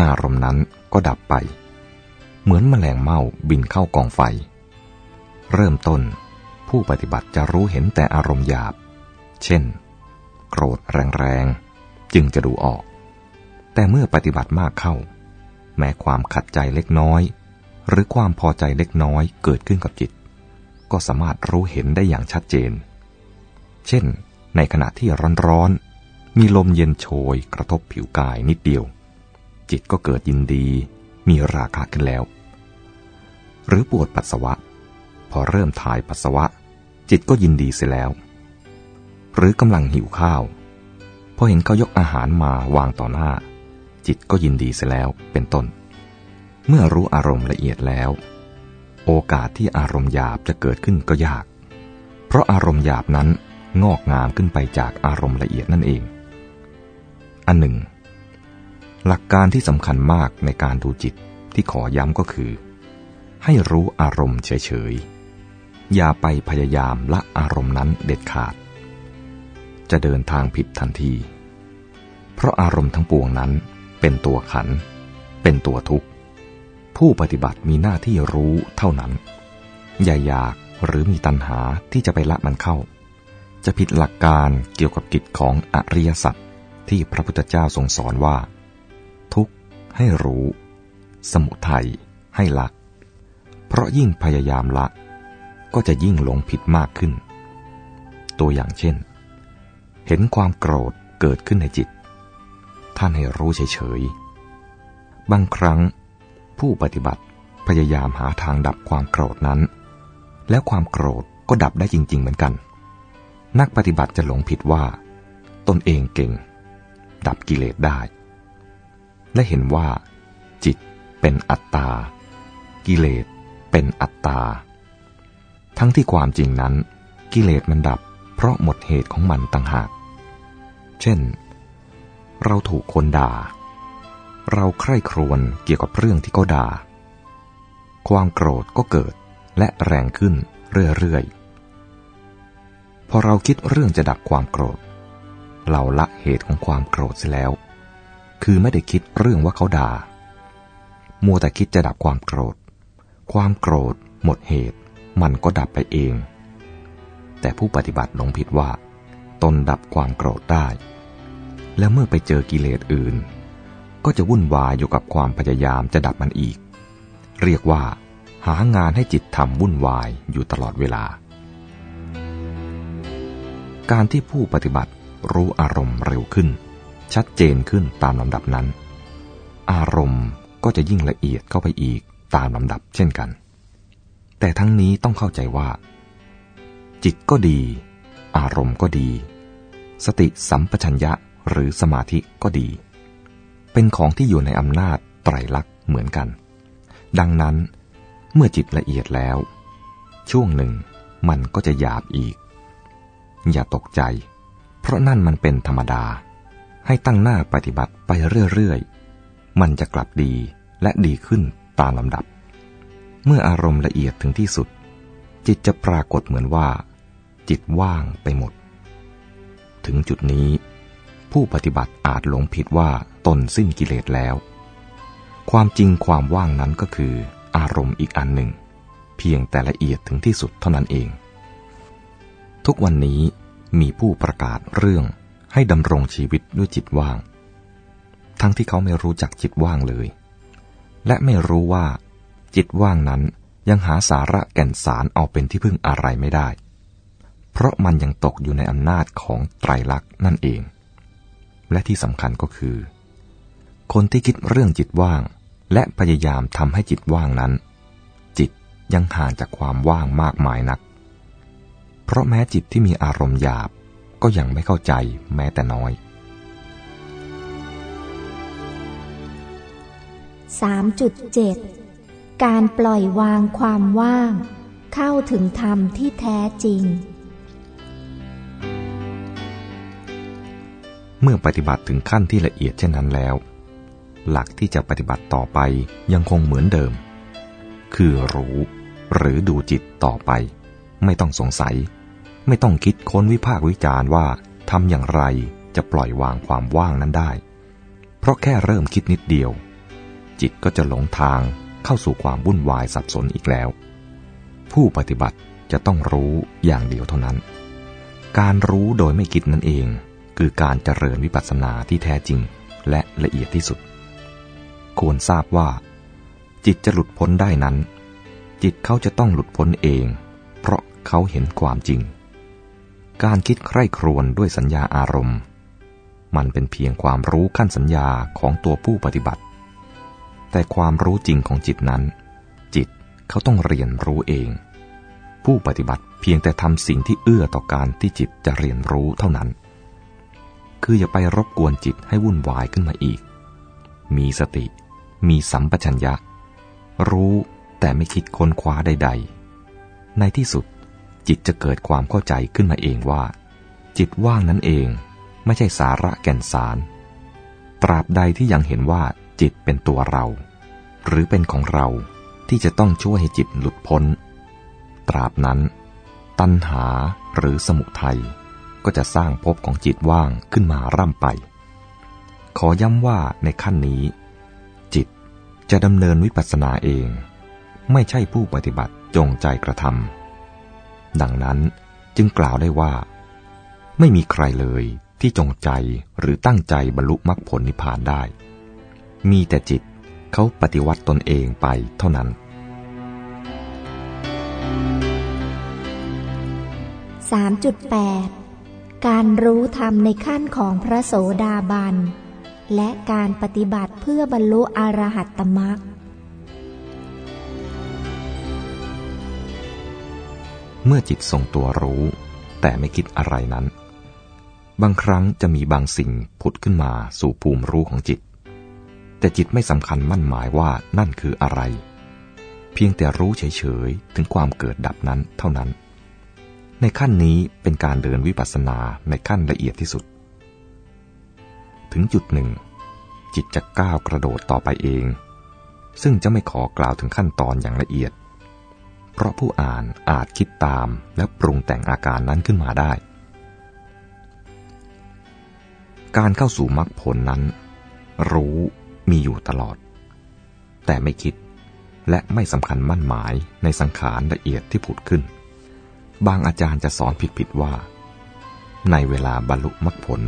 อารมณ์นั้นก็ดับไป เหมือนแมลงเม่าบินเข้ากองไฟ เริ่มต้น ผู้ปฏิบัติจะรู้เห็นแต่อารมณ์หยาบ เช่น โกรธแรงๆ จึงจะดูออก แต่เมื่อปฏิบัติมากเข้า แม้ความขัดใจเล็กน้อย หรือความพอใจเล็กน้อยเกิดขึ้นกับจิต ก็สามารถรู้เห็นได้อย่างชัดเจน เช่น ในขณะที่ร้อนๆ มีลมเย็นโชยกระทบผิวกายนิดเดียว จิตก็เกิดยินดี มีราคะขึ้นแล้ว หรือปวดปัสสาวะพอเริ่มถ่ายปัสสาวะ จิตก็ยินดีเสียแล้ว หรือกำลังหิวข้าวพอเห็นเขายกอาหารมาวางต่อหน้า จิตก็ยินดีเสียแล้วเป็นต้น เมื่อรู้อารมณ์ละเอียดแล้ว โอกาสที่อารมณ์หยาบจะเกิดขึ้นก็ยาก เพราะอารมณ์หยาบนั้นงอกงามขึ้นไปจากอารมณ์ละเอียดนั่นเอง อันหนึ่ง หลักการที่สำคัญมากในการดูจิตที่ขอย้ำก็คือ ให้รู้อารมณ์เฉยๆ อย่าไปพยายามละอารมณ์นั้นเด็ดขาด จะเดินทางผิดทันที เพราะอารมณ์ทั้งปวงนั้นเป็นตัวขัน เป็นตัวทุกข์ ผู้ปฏิบัติมีหน้าที่รู้เท่านั้น อย่าอยากหรือมีตัณหาที่จะไปละมันเข้า จะผิดหลักการเกี่ยวกับกิจของอริยสัจที่พระพุทธเจ้าทรงสอนว่า ทุกข์ให้รู้ สมุทัยให้ละ เพราะยิ่งพยายามละ ก็จะยิ่งหลงผิดมากขึ้น ตัวอย่างเช่น เห็นความโกรธเกิดขึ้นในจิต ท่านให้รู้เฉยๆ บางครั้งผู้ปฏิบัติพยายามหาทางดับความโกรธนั้น แล้วความโกรธก็ดับได้จริง ๆ เหมือนกัน นักปฏิบัติจะหลงผิดว่า ตนเองเก่ง ดับกิเลสได้ และเห็นว่า จิตเป็นอัตตา กิเลสเป็นอัตตา ทั้งที่ความจริงนั้น กิเลสมันดับ เพราะหมดเหตุของมันต่างหาก เช่น เราถูกคนด่า เราใคร่ครวญเกี่ยวกับเรื่องที่เขาด่า ความโกรธก็เกิดและแรงขึ้นเรื่อยๆ พอเราคิดเรื่องจะดับความโกรธ เราละเหตุของความโกรธเสียแล้ว คือไม่ได้คิดเรื่องว่าเขาด่า มัวแต่คิดจะดับความโกรธ ความโกรธหมดเหตุ มันก็ดับไปเอง แต่ผู้ปฏิบัติหลงผิดว่า ตนดับความโกรธได้ แล้วเมื่อไปเจอกิเลสอื่น ก็จะวุ่นวายอยู่กับความพยายามจะดับมันอีก เรียกว่า หางานให้จิตทำวุ่นวายอยู่ตลอดเวลา การที่ผู้ปฏิบัติรู้อารมณ์เร็วขึ้น ชัดเจนขึ้นตามลำดับนั้น อารมณ์ก็จะยิ่งละเอียดเข้าไปอีกตามลำดับเช่นกัน แต่ทั้งนี้ต้องเข้าใจว่า จิตก็ดี อารมณ์ก็ดี สติสัมปชัญญะหรือสมาธิก็ดี เป็นของที่อยู่ในอำนาจไตรลักษณ์เหมือนกัน ดังนั้นเมื่อจิตละเอียดแล้ว ช่วงหนึ่งมันก็จะหยาบอีก อย่าตกใจ เพราะนั่นมันเป็นธรรมดา ให้ตั้งหน้าปฏิบัติไปเรื่อยๆ มันจะกลับดีและดีขึ้นตามลำดับ เมื่ออารมณ์ละเอียดถึงที่สุด จิตจะปรากฏเหมือนว่า จิตว่างไปหมด ถึงจุดนี้ ผู้ปฏิบัติอาจหลงผิดว่าตนสิ้นกิเลสแล้ว ความจริงความว่างนั้นก็คือ อารมณ์อีกอันหนึ่ง เพียงแต่ละเอียดถึงที่สุดเท่านั้นเอง ทุกวันนี้มีผู้ประกาศเรื่องให้ดำรงชีวิตด้วยจิตว่าง ทั้งที่เขาไม่รู้จักจิตว่างเลย และไม่รู้ว่า จิตว่างนั้นยังหาสาระแก่นสารเอาเป็นที่พึ่งอะไรไม่ได้ เพราะมันยังตกอยู่ในอำนาจของไตรลักษณ์นั่นเอง และที่สำคัญก็คือ คนที่คิดเรื่องจิตว่าง และพยายามทำให้จิตว่างนั้น จิตยังห่างจากความว่างมากมายนัก เพราะแม้จิตที่มีอารมณ์หยาบก็ยังไม่เข้าใจแม้แต่น้อย 3.7 การปล่อยวางความว่าง เข้าถึงธรรมที่แท้จริง เมื่อปฏิบัติถึงขั้นที่ละเอียดเช่นนั้นแล้ว หลักที่จะปฏิบัติต่อไปยังคงเหมือนเดิม คือรู้หรือดูจิตต่อไป ไม่ต้องสงสัย ไม่ต้องคิดค้นวิพากษ์วิจารณ์ว่าทำอย่างไรจะปล่อยวางความว่างนั้นได้ เพราะแค่เริ่มคิดนิดเดียว จิตก็จะหลงทาง เข้าสู่ความวุ่นวายสับสนอีกแล้ว ผู้ปฏิบัติจะต้องรู้อย่างเดียวเท่านั้น การรู้โดยไม่คิดนั่นเอง คือการเจริญวิปัสสนาที่แท้จริงและละเอียดที่สุด ควรทราบว่า จิตจะหลุดพ้นได้นั้น จิตเขาจะต้องหลุดพ้นเอง เพราะเขาเห็นความจริง การคิดใคร่ครวญด้วยสัญญาอารมณ์ มันเป็นเพียงความรู้ขั้นสัญญาของตัวผู้ปฏิบัติ แต่ความรู้จริงของจิตนั้น จิตเขาต้องเรียนรู้เอง ผู้ปฏิบัติเพียงแต่ทำสิ่งที่เอื้อต่อการที่จิตจะเรียนรู้เท่านั้น คืออย่าไปรบกวนจิตให้วุ่นวายขึ้นมาอีก มีสติ มีสัมปชัญญะ รู้แต่ไม่คิดค้นคว้าใด ๆ ในที่สุดจิตจะเกิดความเข้าใจขึ้นมาเองว่า จิตว่างนั้นเองไม่ใช่สาระแก่นสาร ตราบใดที่ยังเห็นว่า จิตเป็นตัวเรา หรือเป็นของเราที่จะต้องช่วยให้จิตหลุดพ้น ตราบนั้น ตัณหาหรือสมุทัยก็จะสร้างภพของจิตว่างขึ้นมาร่ำไป ขอย้ำว่าในขั้นนี้จะดำเนินวิปัสสนาเอง ไม่ใช่ผู้ปฏิบัติจงใจกระทำดังนั้นจึงกล่าวได้ว่า ไม่มีใครเลยที่จงใจหรือตั้งใจบรรลุมรรคผลนิพพานได้ มีแต่จิตเขาปฏิวัติตนเองไปเท่านั้น 3.8 การรู้ธรรมในขั้นของพระโสดาบัน และการปฏิบัติเพื่อบรรลุอรหัตตมรรคเมื่อจิตทรงตัวรู้ แต่ไม่คิดอะไรนั้น บางครั้งจะมีบางสิ่งผุดขึ้นมาสู่ภูมิรู้ของจิต แต่จิตไม่สำคัญมั่นหมายว่านั่นคืออะไร เพียงแต่รู้เฉยๆ ถึงความเกิดดับนั้นเท่านั้น ในขั้นนี้เป็นการเดินวิปัสสนาในขั้นละเอียดที่สุด ถึงจุดหนึ่ง จิตจะก้าวกระโดดต่อไปเอง ซึ่งจะไม่ขอกล่าวถึงขั้นตอนอย่างละเอียด เพราะผู้อ่านอาจคิดตามและปรุงแต่งอาการนั้นขึ้นมาได้ การเข้าสู่มรรคผลนั้น รู้ มีอยู่ตลอด แต่ไม่คิดและไม่สำคัญมั่นหมายในสังขารละเอียดที่ผุดขึ้น บางอาจารย์จะสอนผิดๆว่า ในเวลาบรรลุมรรคผล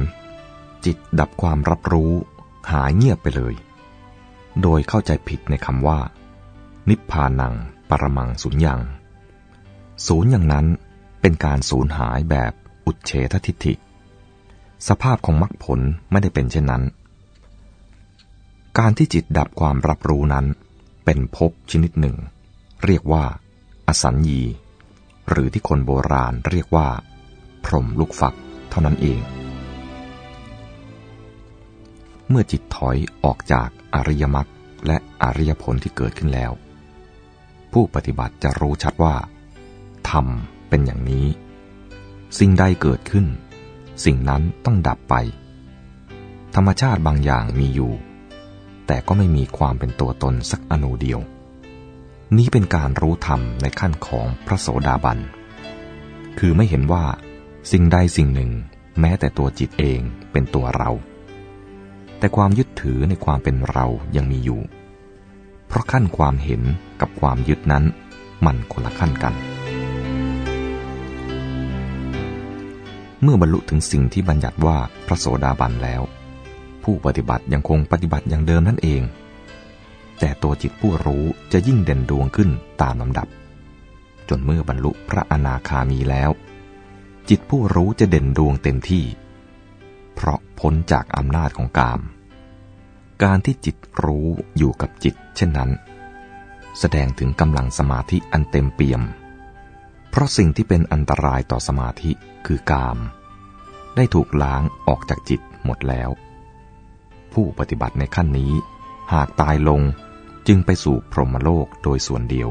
จิตดับความรับรู้หายเงียบไปเลย โดยเข้าใจผิดในคำว่า นิพพานังปรมังสุญญ์ยัง ศูนย์อย่างนั้นเป็นการสูญหายแบบอุดเฉททิฏฐิ สภาพของมรรคผลไม่ได้เป็นเช่นนั้น การที่จิตดับความรับรู้นั้น เป็นภพชนิดหนึ่ง เรียกว่า อสัญญี หรือที่คนโบราณเรียกว่า พรมลูกฝักเท่านั้นเอง เมื่อจิตถอยออกจากอริยมรรคและอริยผลที่เกิดขึ้นแล้ว ผู้ปฏิบัติจะรู้ชัดว่าธรรมเป็นอย่างนี้ สิ่งใดเกิดขึ้น สิ่งนั้นต้องดับไป ธรรมชาติบางอย่างมีอยู่ แต่ก็ไม่มีความเป็นตัวตนสักอนูเดียว นี้เป็นการรู้ธรรมในขั้นของพระโสดาบัน คือไม่เห็นว่า สิ่งใดสิ่งหนึ่ง แม้แต่ตัวจิตเองเป็นตัวเรา แต่ความยึดถือในความเป็นเรายังมีอยู่ เพราะขั้นความเห็นกับความยึดนั้น มันคนละขั้นกัน เมื่อบรรลุถึงสิ่งที่บัญญัติว่าพระโสดาบันแล้ว ผู้ปฏิบัติยังคงปฏิบัติอย่างเดิมนั่นเอง แต่ตัวจิตผู้รู้จะยิ่งเด่นดวงขึ้นตามลำดับ จนเมื่อบรรลุพระอนาคามีแล้ว จิตผู้รู้จะเด่นดวงเต็มที่ เพราะพ้นจากอำนาจของกาม การที่จิตรู้อยู่กับจิต เช่นนั้น แสดงถึงกำลังสมาธิอันเต็มเปี่ยม เพราะสิ่งที่เป็นอันตรายต่อสมาธิคือกาม ได้ถูกล้างออกจากจิตหมดแล้ว ผู้ปฏิบัติในขั้นนี้ หากตายลงจึงไปสู่พรหมโลกโดยส่วนเดียว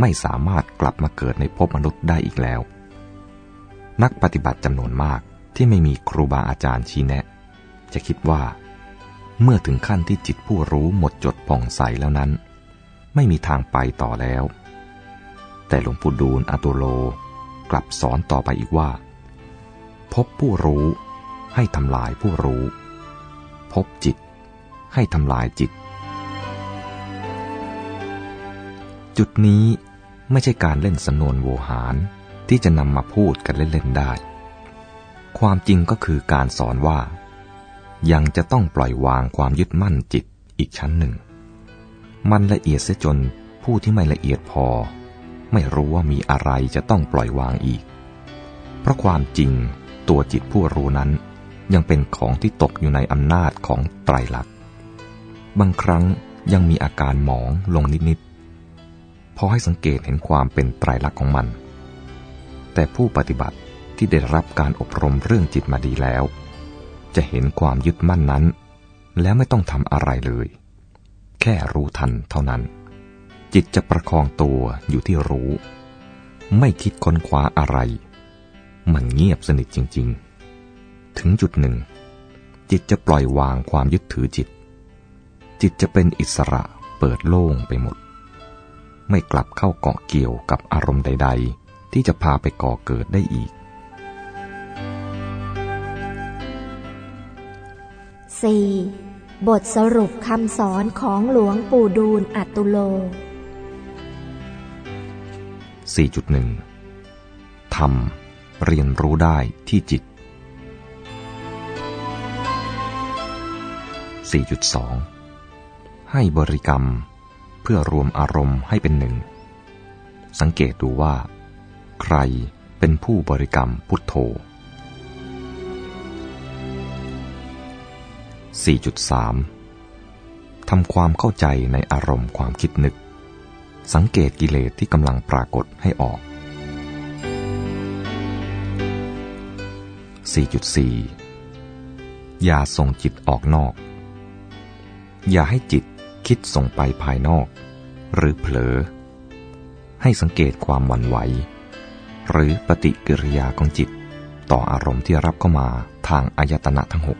ไม่สามารถกลับมาเกิดในภพมนุษย์ได้อีกแล้ว นักปฏิบัติจำนวนมากที่ไม่มีครูบาอาจารย์ชี้แนะ จะคิดว่า เมื่อถึงขั้นที่จิตผู้รู้หมดจดผ่องใสแล้วนั้น ไม่มีทางไปต่อแล้ว แต่หลวงปู่ดูลอตุโลกลับสอนต่อไปอีกว่า พบผู้รู้ให้ทำลายผู้รู้ พบจิต ให้ทำลายจิต จุดนี้ไม่ใช่การเล่นสนวนโวหารที่จะนำมาพูดกันเล่น ๆ ได้ ความจริงก็คือการสอนว่า ยังจะต้องปล่อยวางความยึดมั่นจิตอีกชั้นหนึ่ง มันละเอียดเสียจนผู้ที่ไม่ละเอียดพอ ไม่รู้ว่ามีอะไรจะต้องปล่อยวางอีก เพราะความจริงตัวจิตผู้รู้นั้น ยังเป็นของที่ตกอยู่ในอำนาจของไตรลักษณ์บางครั้งยังมีอาการหมองลงนิดๆพอให้สังเกตเห็นความเป็นไตรลักษณ์ของมัน แต่ผู้ปฏิบัติที่ได้รับการอบรมเรื่องจิตมาดีแล้ว จะเห็นความยึดมั่นนั้น แล้วไม่ต้องทำอะไรเลย แค่รู้ทันเท่านั้น จิตจะประคองตัวอยู่ที่รู้ ไม่คิดค้นคว้าอะไร มันเงียบสนิทจริง ๆ ถึงจุดหนึ่ง จิตจะปล่อยวางความยึดถือจิต จิตจะเป็นอิสระเปิดโล่งไปหมด ไม่กลับเข้าเกาะเกี่ยวกับอารมณ์ใด ๆ ที่จะพาไปก่อเกิดได้อีก 4. บทสรุปคำสอนของหลวงปู่ดูลอัตุโล 4.1 ธรรม เรียนรู้ได้ที่จิต 4.2 ให้บริกรรมเพื่อรวมอารมณ์ให้เป็นหนึ่ง สังเกตดูว่า ใครเป็นผู้บริกรรมพุทโธ 4.3 ทำความเข้าใจในอารมณ์ความคิดนึก สังเกตกิเลสที่กำลังปรากฏให้ออก 4.4 อย่าส่งจิตออกนอก อย่าให้จิตคิดส่งไปภายนอก หรือเผลอ ให้สังเกตความหวั่นไหว หรือปฏิกิริยาของจิต ต่ออารมณ์ที่รับเข้ามาทางอายตนะทั้งหก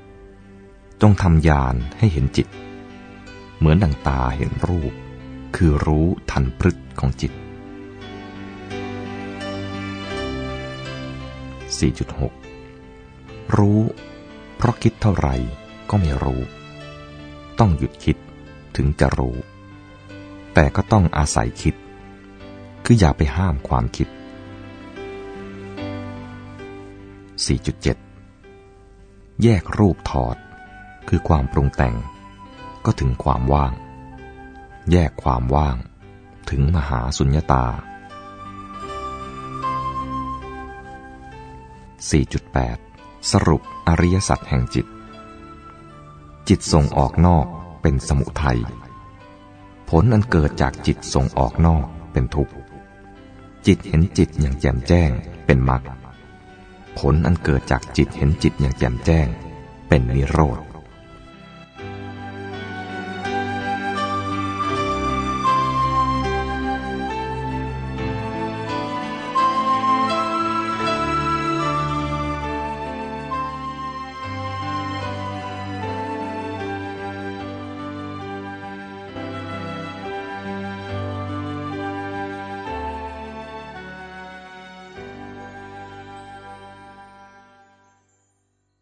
4.5 จงทำญาณให้เห็นจิต เหมือนดังตาเห็นรูป คือรู้ทันพฤตของจิต 4.6 รู้ เพราะคิดเท่าไหร่ก็ไม่รู้ ต้องหยุดคิดถึงจะรู้ แต่ก็ต้องอาศัยคิด คืออย่าไปห้ามความคิด 4.7 แยกรูปถอด คือความปรุงแต่ง ก็ถึงความว่าง แยกความว่าง ถึงมหาสุญญตา 4.8 สรุปอริยสัจแห่งจิต จิตส่งออกนอกเป็นสมุทัย ผลอันเกิดจากจิตส่งออกนอกเป็นทุกข์ จิตเห็นจิตอย่างแจ่มแจ้งเป็นมรรค ผลอันเกิดจากจิตเห็นจิตอย่างแจ่มแจ้ง เป็นนิโรธ